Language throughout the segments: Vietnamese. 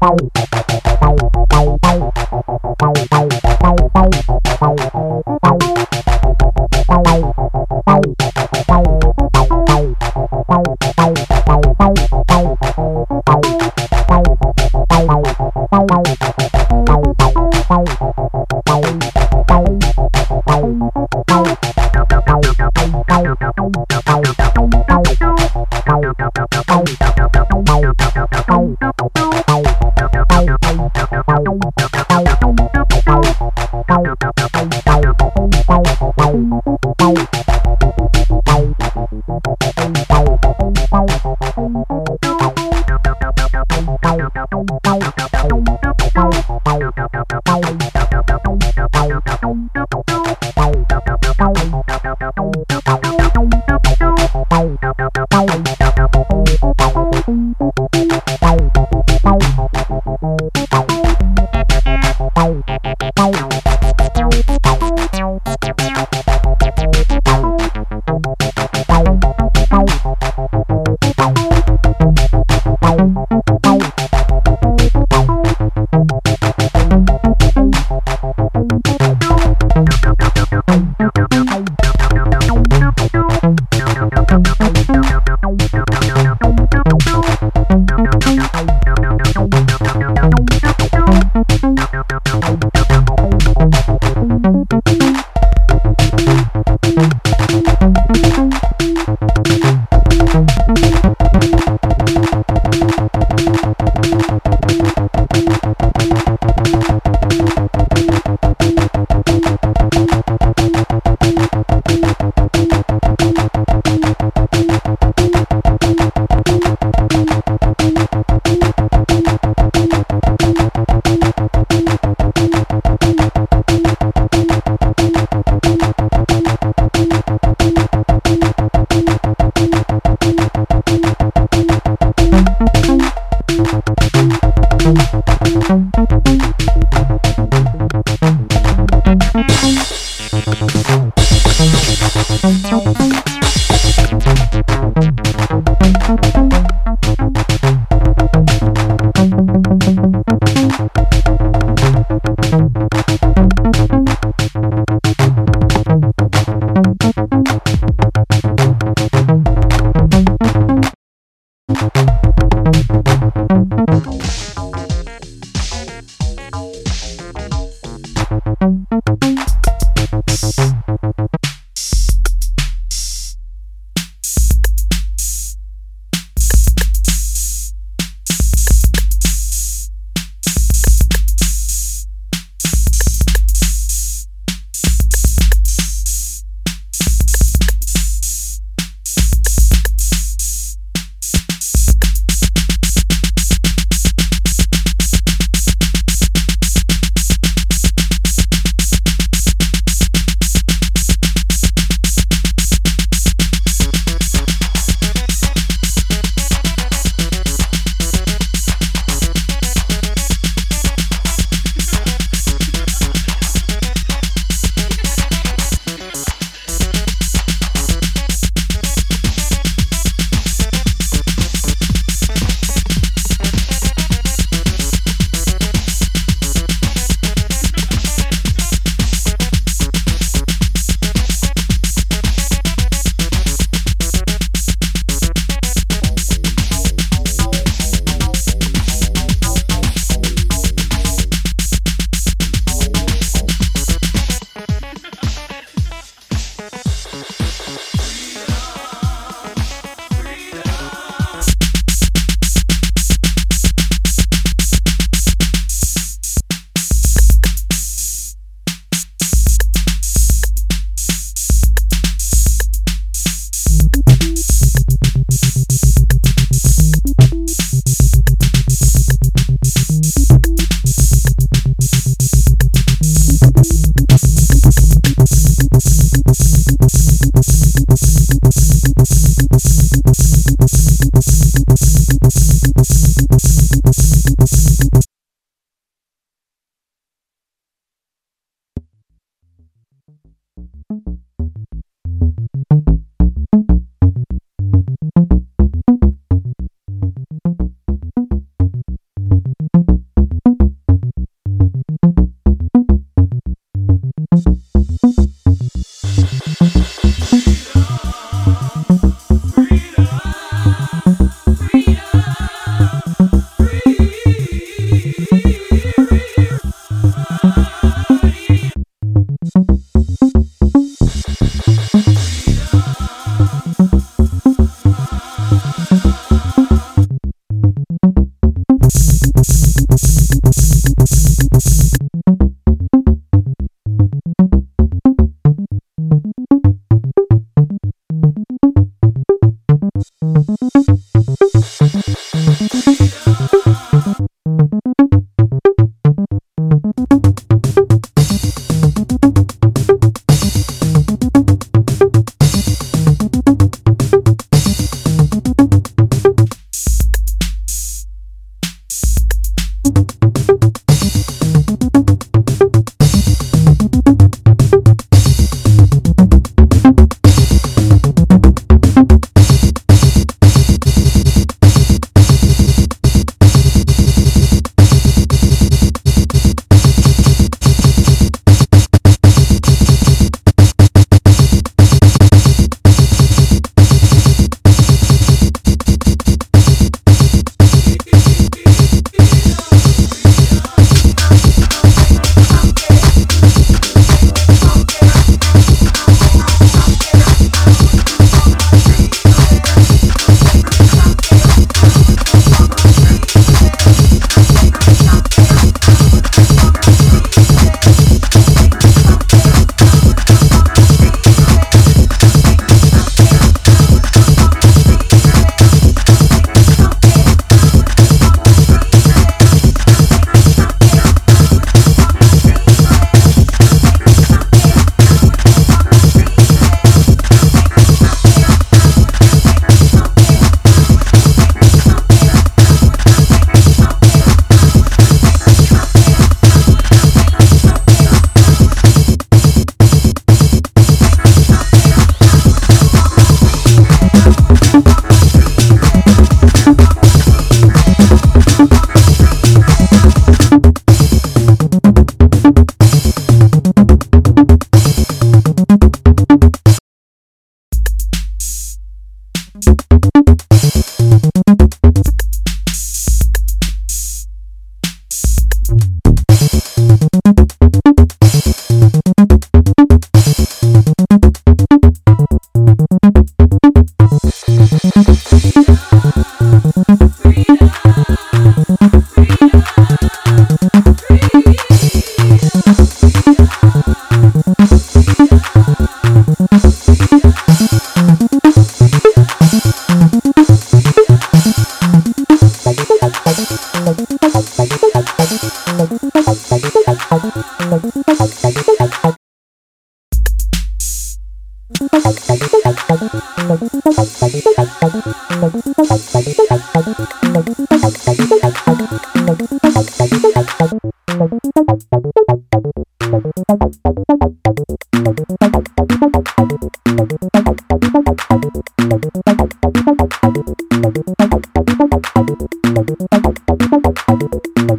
Thank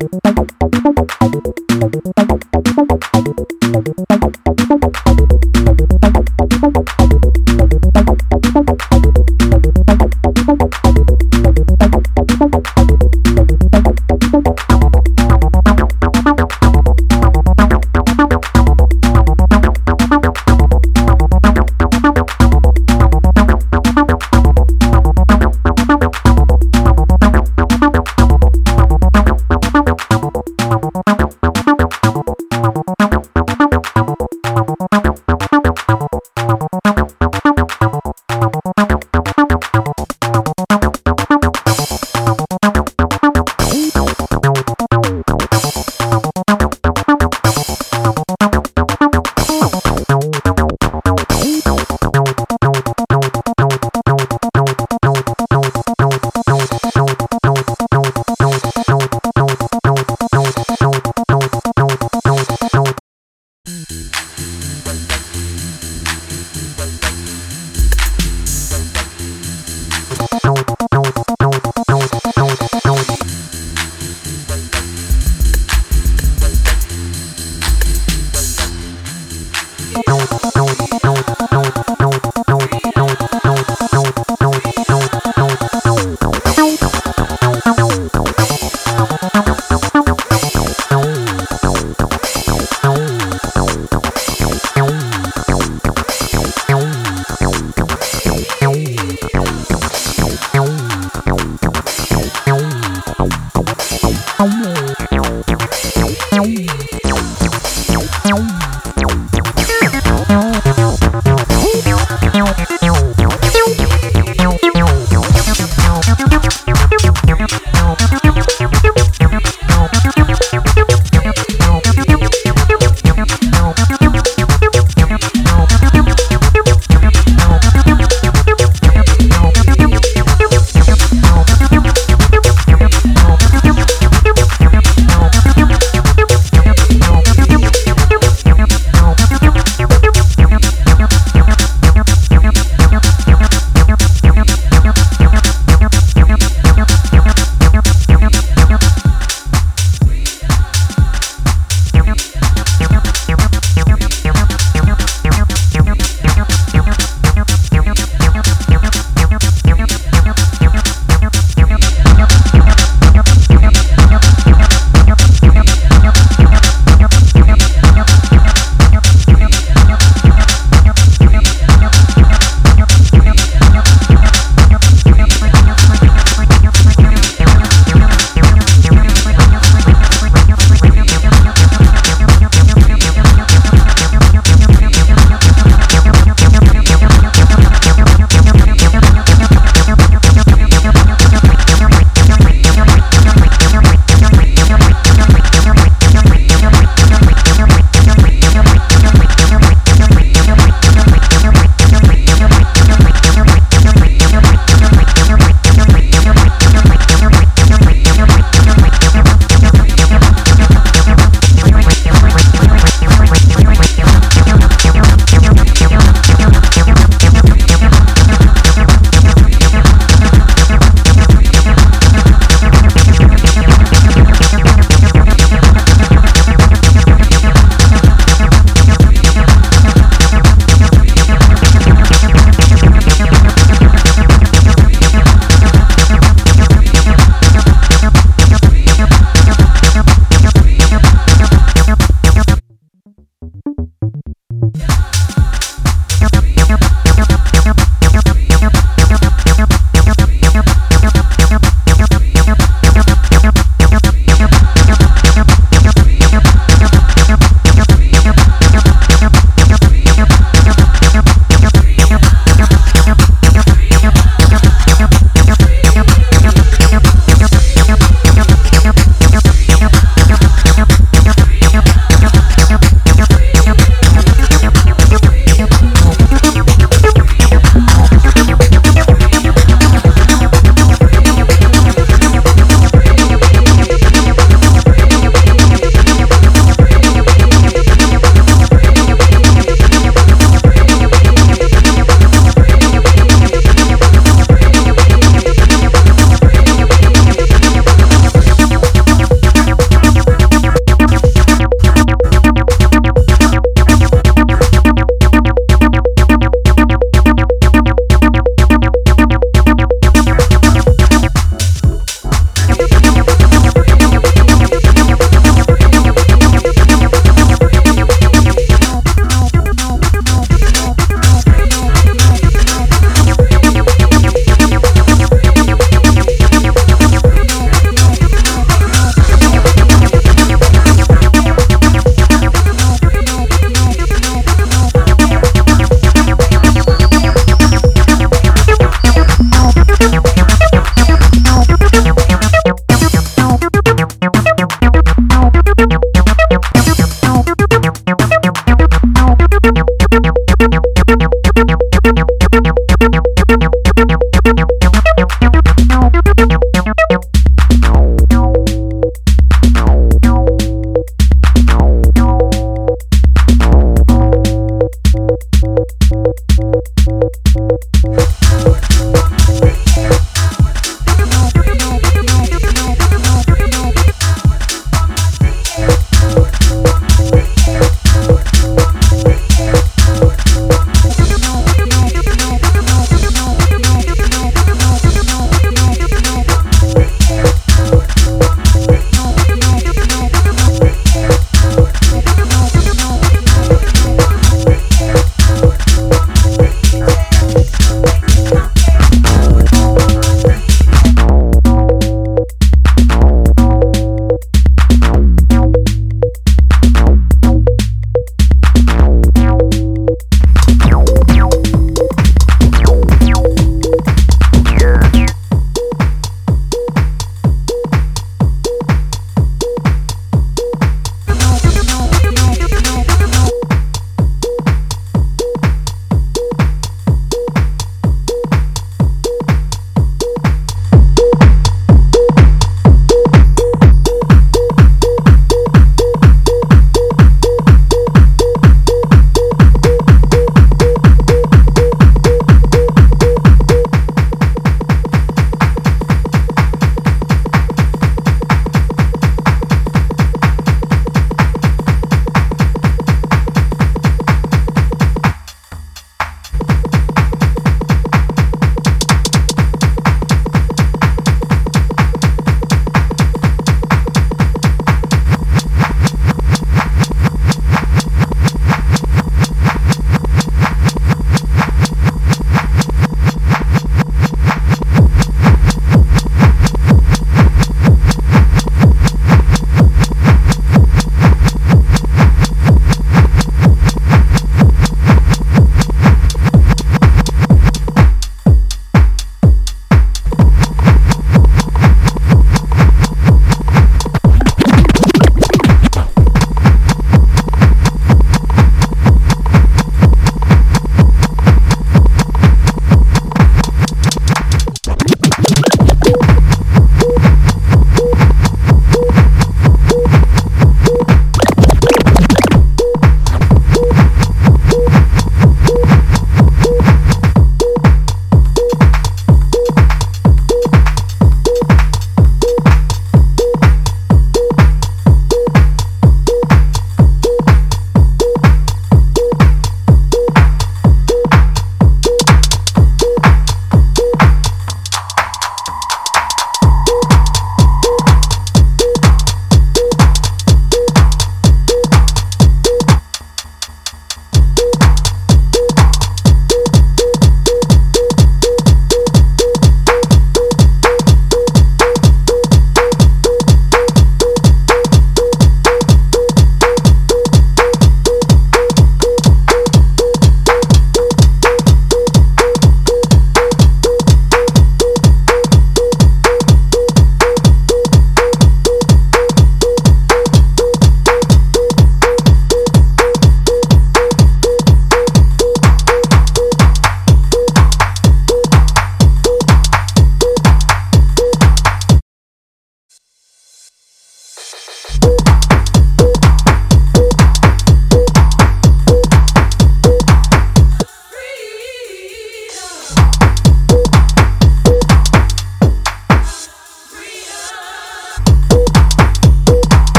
Thank you.